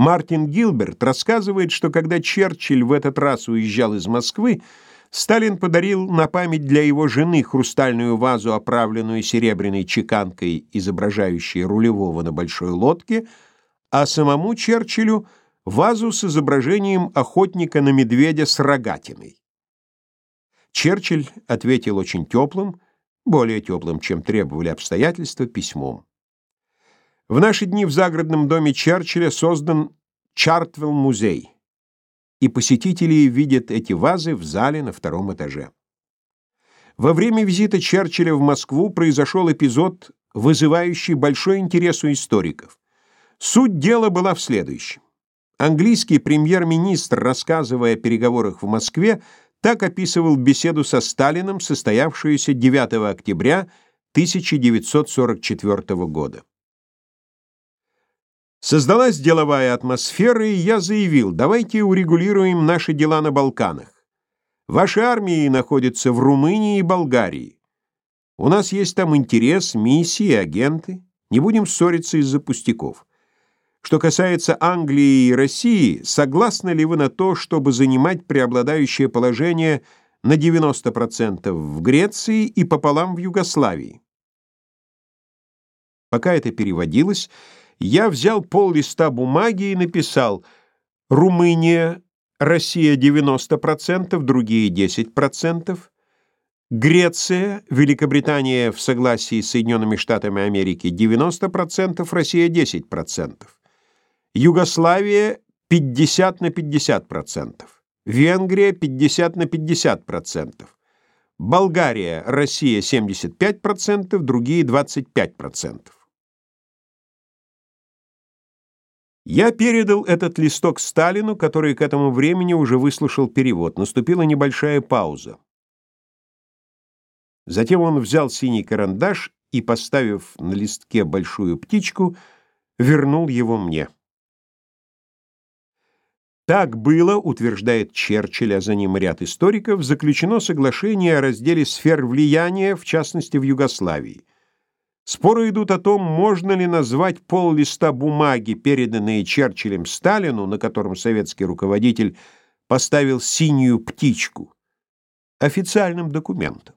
Мартин Гилберт рассказывает, что когда Черчилль в этот раз уезжал из Москвы, Сталин подарил на память для его жены хрустальную вазу, оправленную серебряной чеканкой, изображающей рулевого на большой лодке, а самому Черчиллю вазу с изображением охотника на медведя с рогатиной. Черчилль ответил очень теплым, более теплым, чем требовали обстоятельства, письмом. В наши дни в загородном доме Черчилля создан Чартвелл-музей и посетители видят эти вазы в зале на втором этаже. Во время визита Черчилля в Москву произошел эпизод, вызывающий большой интерес у историков. Суть дела была в следующем. Английский премьер-министр, рассказывая о переговорах в Москве, так описывал беседу со Сталиным, состоявшуюся 9 октября 1944 года. Создалась деловая атмосфера, и я заявил, давайте урегулируем наши дела на Балканах. Ваши армии находятся в Румынии и Болгарии. У нас есть там интерес, миссии, агенты. Не будем ссориться из-за пустяков. Что касается Англии и России, согласны ли вы на то, чтобы занимать преобладающее положение на 90% в Греции и пополам в Югославии? Пока это переводилось, я взял пол листа бумаги и написал «Румыния, Россия 90%, другие 10%, Греция, Великобритания в согласии с Соединенными Штатами Америки 90%, Россия 10%, Югославия 50 на 50%, Венгрия 50 на 50%, Болгария, Россия 75%, другие 25%. Я передал этот листок Сталину, который к этому времени уже выслушал перевод. Наступила небольшая пауза. Затем он взял синий карандаш и, поставив на листке большую птичку, вернул его мне. Так было, утверждает Черчилль, а за ним ряд историков, заключено соглашение о разделе сфер влияния, в частности в Югославии. Споры идут о том, можно ли назвать пол листа бумаги, переданные Черчиллем Сталину, на котором советский руководитель поставил синюю птичку, официальным документом.